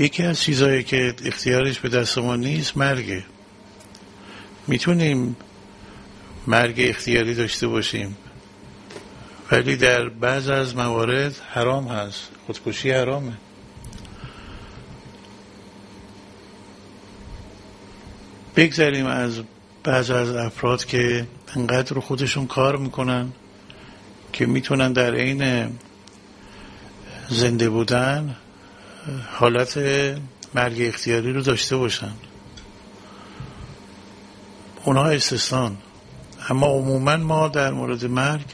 یکی از چیزهایی که اختیارش به دست ما نیست مرگه. می‌تونیم مرگ اختیاری داشته باشیم ولی در بعض از موارد حرام هست. خودکشی حرامه. بگذاریم از بعض از افراد که انقدر رو خودشون کار می‌کنن که می‌تونن در عین زنده بودن حالت مرگ اختیاری رو داشته باشن. اونها استثنان. اما عموما ما در مورد مرگ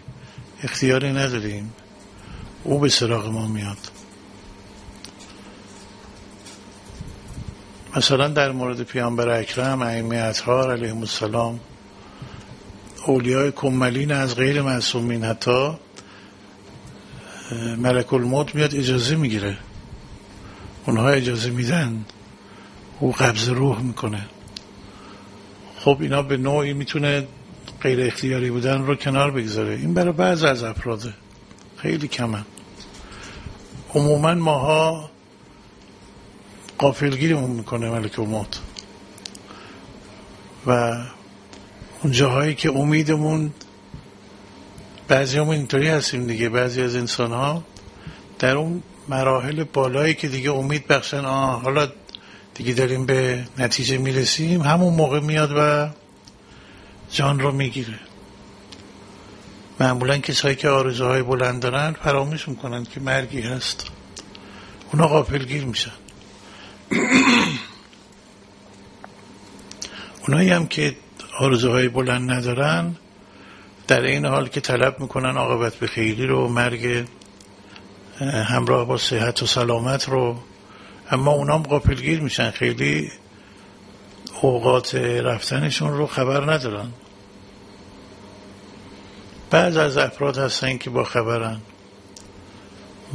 اختیاری نداریم. او به سراغ ما میاد. مثلا در مورد پیامبر اکرم ائمه اطهار علیهم السلام اولیای کملین از غیر معصومین حتی ملک الموت میاد اجازه می‌گیره. اونها اجازه میدن او قبض روح می‌کنه. خب اینا به نوعی می‌تونه غیر اختیاری بودن رو کنار بگذاره. این برای بعض از افراده خیلی کمه. عموما ماها قافلگیرمون می‌کنه ملک و اون جاهایی که امیدمون بعضی همون اینطوری هستیم دیگه. بعضی از انسان ها در اون مراحل بالایی که دیگه امید بخشن آه حالا دیگه داریم به نتیجه می‌رسیم. همون موقع میاد و جان رو می‌گیره. معمولا کسایی که آرزوهای بلند دارن فراموش می‌کنن که مرگی هست. اونا غافلگیر میشن. اونایی هم که آرزوهای بلند ندارن در این حال که طلب می‌کنن عاقبت به خیلی رو مرگ همراه با صحت و سلامت رو. اما اونام قاپلگیر میشن. خیلی اوقات رفتنشون رو خبر ندارن. بعض از افراد هستن که با خبرن.